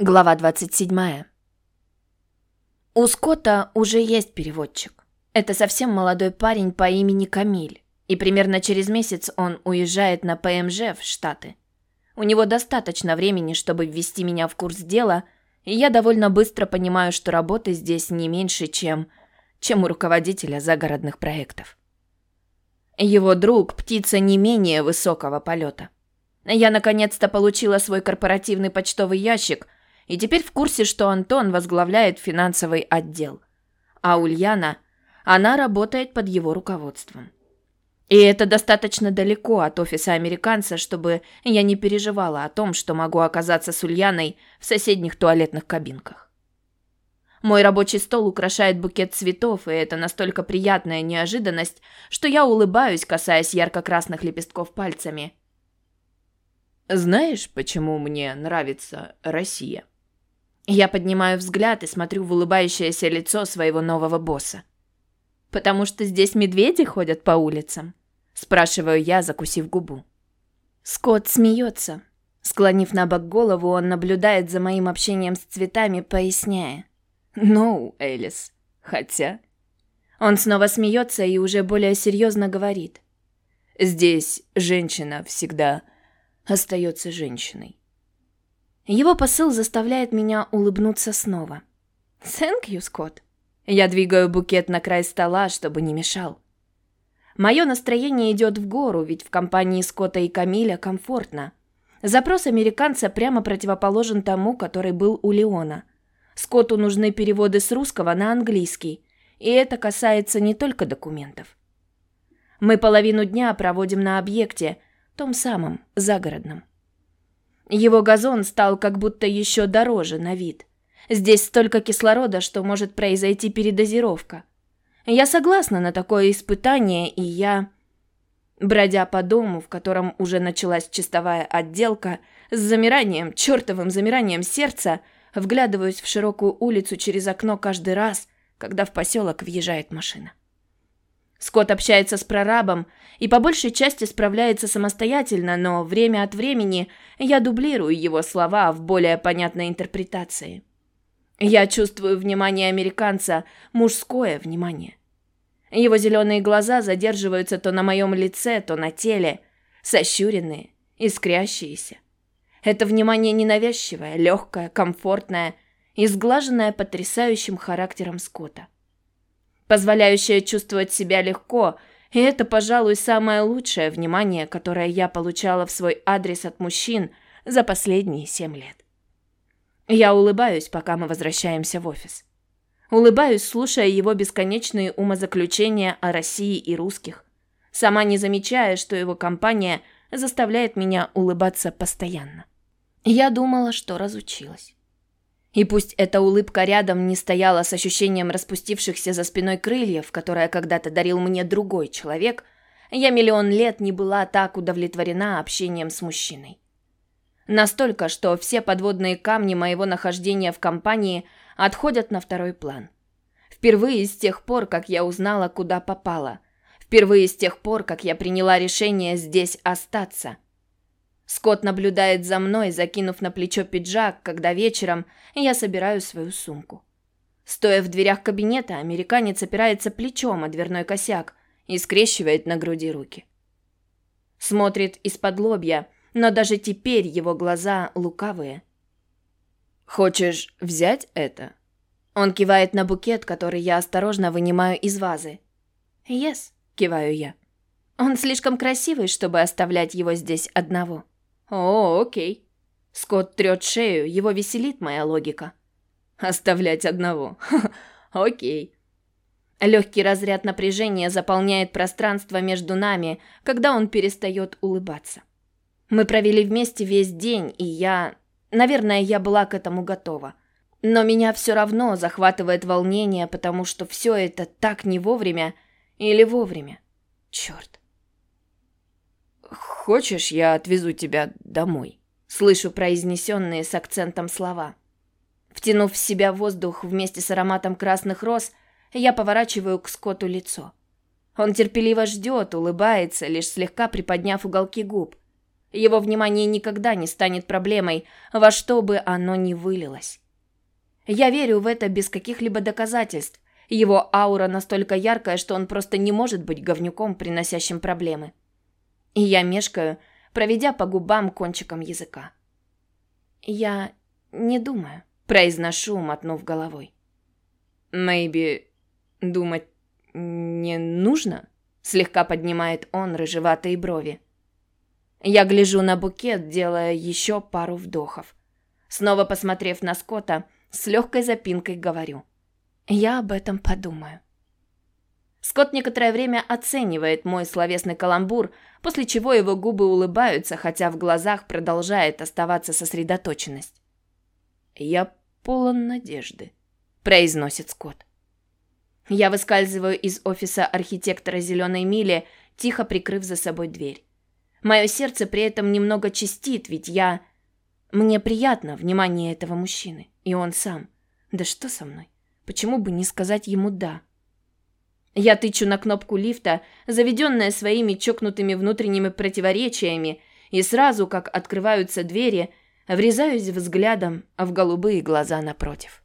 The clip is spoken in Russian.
Глава 27. У Скотта уже есть переводчик. Это совсем молодой парень по имени Камиль. И примерно через месяц он уезжает на ПМЖ в Штаты. У него достаточно времени, чтобы ввести меня в курс дела, и я довольно быстро понимаю, что работы здесь не меньше, чем, чем у руководителя загородных проектов. Его друг – птица не менее высокого полета. Я наконец-то получила свой корпоративный почтовый ящик – и теперь в курсе, что Антон возглавляет финансовый отдел. А Ульяна, она работает под его руководством. И это достаточно далеко от офиса американца, чтобы я не переживала о том, что могу оказаться с Ульяной в соседних туалетных кабинках. Мой рабочий стол украшает букет цветов, и это настолько приятная неожиданность, что я улыбаюсь, касаясь ярко-красных лепестков пальцами. «Знаешь, почему мне нравится Россия?» Я поднимаю взгляд и смотрю в улыбающееся лицо своего нового босса. «Потому что здесь медведи ходят по улицам?» Спрашиваю я, закусив губу. Скотт смеется. Склонив на бок голову, он наблюдает за моим общением с цветами, поясняя. «Ну, Элис, хотя...» Он снова смеется и уже более серьезно говорит. «Здесь женщина всегда остается женщиной. Его посыл заставляет меня улыбнуться снова. «Thank you, Скотт». Я двигаю букет на край стола, чтобы не мешал. Мое настроение идет в гору, ведь в компании Скотта и Камиля комфортно. Запрос американца прямо противоположен тому, который был у Леона. Скотту нужны переводы с русского на английский, и это касается не только документов. Мы половину дня проводим на объекте, том самом, загородном. Его газон стал как будто еще дороже на вид. Здесь столько кислорода, что может произойти передозировка. Я согласна на такое испытание, и я... Бродя по дому, в котором уже началась чистовая отделка, с замиранием, чертовым замиранием сердца, вглядываюсь в широкую улицу через окно каждый раз, когда в поселок въезжает машина. Скотт общается с прорабом и по большей части справляется самостоятельно, но время от времени я дублирую его слова в более понятной интерпретации. Я чувствую внимание американца, мужское внимание. Его зеленые глаза задерживаются то на моем лице, то на теле, сощуренные, искрящиеся. Это внимание ненавязчивое, легкое, комфортное и сглаженное потрясающим характером Скотта позволяющая чувствовать себя легко, и это, пожалуй, самое лучшее внимание, которое я получала в свой адрес от мужчин за последние семь лет. Я улыбаюсь, пока мы возвращаемся в офис. Улыбаюсь, слушая его бесконечные умозаключения о России и русских, сама не замечая, что его компания заставляет меня улыбаться постоянно. Я думала, что разучилась. И пусть эта улыбка рядом не стояла с ощущением распустившихся за спиной крыльев, которое когда-то дарил мне другой человек, я миллион лет не была так удовлетворена общением с мужчиной. Настолько, что все подводные камни моего нахождения в компании отходят на второй план. Впервые с тех пор, как я узнала, куда попала. Впервые с тех пор, как я приняла решение здесь остаться – Скотт наблюдает за мной, закинув на плечо пиджак, когда вечером я собираю свою сумку. Стоя в дверях кабинета, американец опирается плечом о дверной косяк и скрещивает на груди руки. Смотрит из-под лобья, но даже теперь его глаза лукавые. «Хочешь взять это?» Он кивает на букет, который я осторожно вынимаю из вазы. «Yes», — киваю я. «Он слишком красивый, чтобы оставлять его здесь одного». «О, окей». Скотт трет шею, его веселит моя логика. «Оставлять одного. Окей». Легкий разряд напряжения заполняет пространство между нами, когда он перестает улыбаться. Мы провели вместе весь день, и я... Наверное, я была к этому готова. Но меня все равно захватывает волнение, потому что все это так не вовремя или вовремя. Черт. «Хочешь, я отвезу тебя домой?» Слышу произнесенные с акцентом слова. Втянув в себя воздух вместе с ароматом красных роз, я поворачиваю к Скотту лицо. Он терпеливо ждет, улыбается, лишь слегка приподняв уголки губ. Его внимание никогда не станет проблемой, во что бы оно ни вылилось. Я верю в это без каких-либо доказательств. Его аура настолько яркая, что он просто не может быть говнюком, приносящим проблемы. И я мешкаю, проведя по губам кончиком языка. Я не думаю, произношу, мотнув головой. Maybe думать не нужно? Слегка поднимает он рыжеватые брови. Я гляжу на букет, делая еще пару вдохов. Снова посмотрев на Скотта, с легкой запинкой говорю. Я об этом подумаю. Скотт некоторое время оценивает мой словесный каламбур, после чего его губы улыбаются, хотя в глазах продолжает оставаться сосредоточенность. «Я полон надежды», — произносит Скотт. Я выскальзываю из офиса архитектора «Зеленой мили», тихо прикрыв за собой дверь. Мое сердце при этом немного чистит, ведь я... Мне приятно внимание этого мужчины. И он сам. Да что со мной? Почему бы не сказать ему «да»? Я тычу на кнопку лифта, заведенная своими чокнутыми внутренними противоречиями, и сразу, как открываются двери, врезаюсь взглядом в голубые глаза напротив.